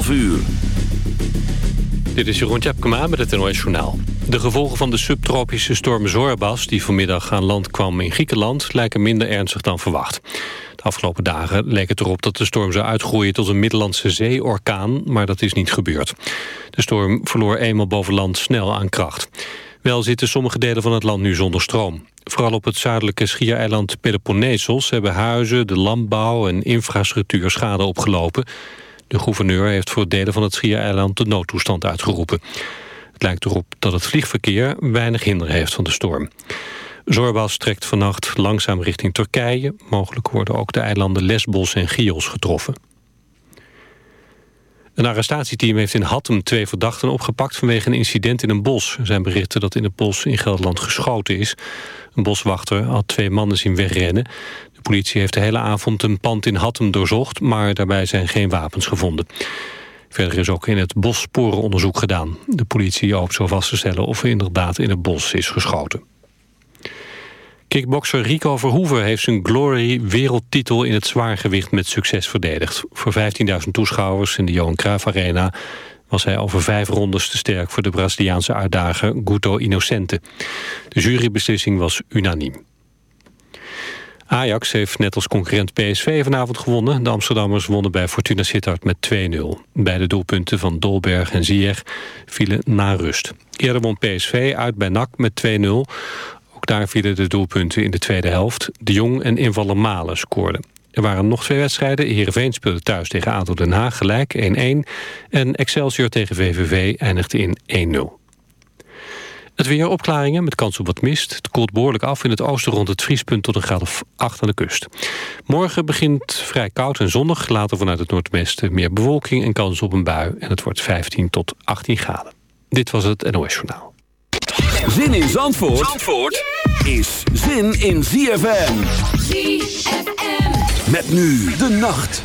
11 uur. Dit is Jeroen Tjepkema met het NOS Journaal. De gevolgen van de subtropische storm Zorbas... die vanmiddag aan land kwam in Griekenland... lijken minder ernstig dan verwacht. De afgelopen dagen leek het erop dat de storm zou uitgroeien... tot een Middellandse zeeorkaan, maar dat is niet gebeurd. De storm verloor eenmaal boven land snel aan kracht. Wel zitten sommige delen van het land nu zonder stroom. Vooral op het zuidelijke schiereiland Peloponnesos... hebben huizen, de landbouw en infrastructuur schade opgelopen... De gouverneur heeft voor delen van het Schiereiland de noodtoestand uitgeroepen. Het lijkt erop dat het vliegverkeer weinig hinder heeft van de storm. Zorbas trekt vannacht langzaam richting Turkije. Mogelijk worden ook de eilanden Lesbos en Chios getroffen. Een arrestatieteam heeft in Hattem twee verdachten opgepakt... vanwege een incident in een bos. Er zijn berichten dat in het bos in Gelderland geschoten is. Een boswachter had twee mannen zien wegrennen. De politie heeft de hele avond een pand in Hattem doorzocht... maar daarbij zijn geen wapens gevonden. Verder is ook in het bos sporenonderzoek gedaan. De politie hoopt zo vast te stellen of er inderdaad in het bos is geschoten. Kickbokser Rico Verhoeven heeft zijn Glory wereldtitel in het zwaargewicht met succes verdedigd. Voor 15.000 toeschouwers in de Johan Cruijff Arena was hij over vijf rondes te sterk voor de Braziliaanse uitdager Guto Innocente. De jurybeslissing was unaniem. Ajax heeft net als concurrent PSV vanavond gewonnen. De Amsterdammers wonnen bij Fortuna Sittard met 2-0. Beide doelpunten van Dolberg en Ziyech vielen na rust. Eerder won PSV uit bij NAC met 2-0. Ook daar vielen de doelpunten in de tweede helft. De Jong en invaller Malen scoorden. Er waren nog twee wedstrijden. Heerenveen speelde thuis tegen ADO Den Haag gelijk 1-1. En Excelsior tegen VVV eindigde in 1-0. Het weer opklaringen met kans op wat mist. Het koelt behoorlijk af in het oosten rond het vriespunt tot een graad of 8 aan de kust. Morgen begint vrij koud en zonnig. Later vanuit het noordwesten meer bewolking en kans op een bui. En het wordt 15 tot 18 graden. Dit was het NOS Journaal. Zin in Zandvoort, Zandvoort is zin in ZFM. ZFM. Met nu de nacht.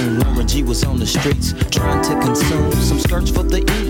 19 G was on the streets trying to consume some skirts for the E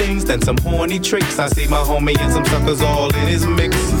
things than some horny tricks. I see my homie and some suckers all in his mix.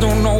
don't know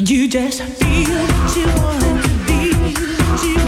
You just feel what you want to be,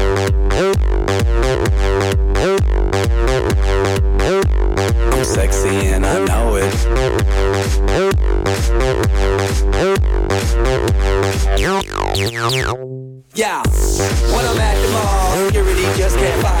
Yeah, when I'm at the mall, security just can't all.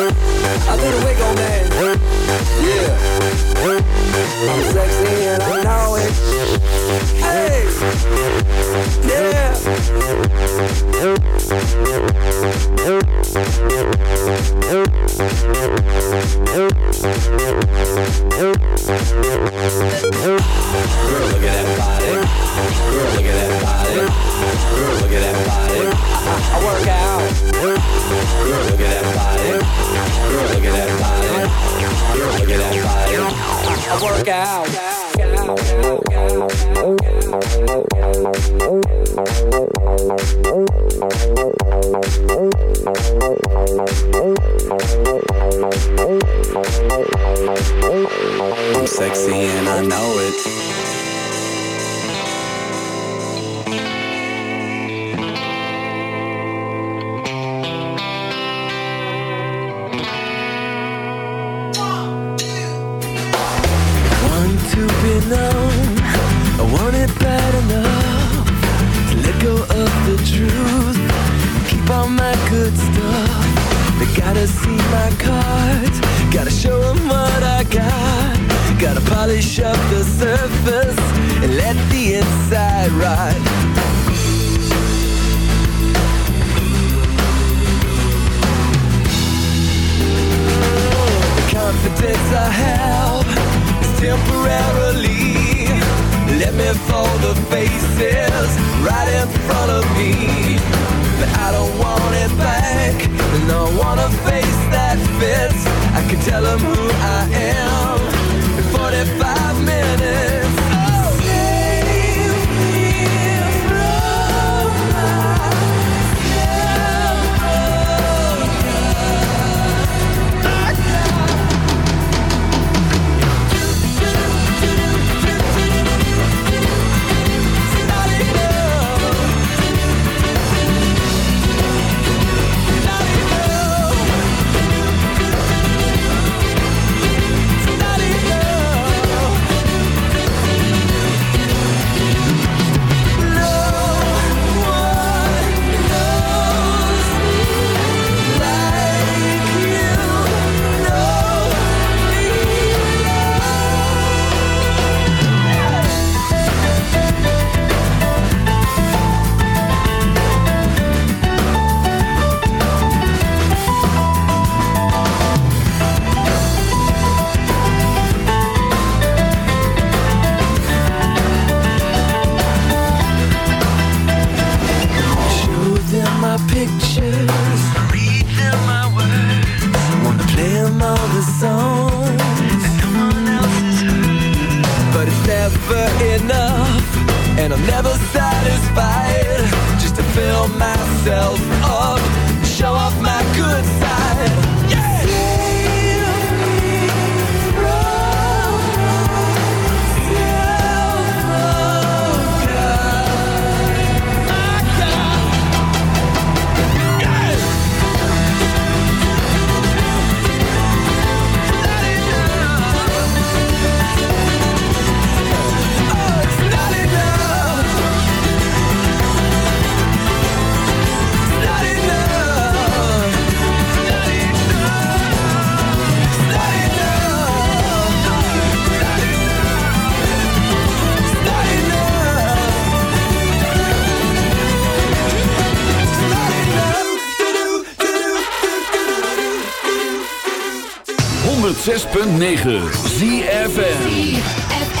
I do the wiggle, man. Yeah. I'm sexy and I know it. Hey. Yeah. 106.9 ZFN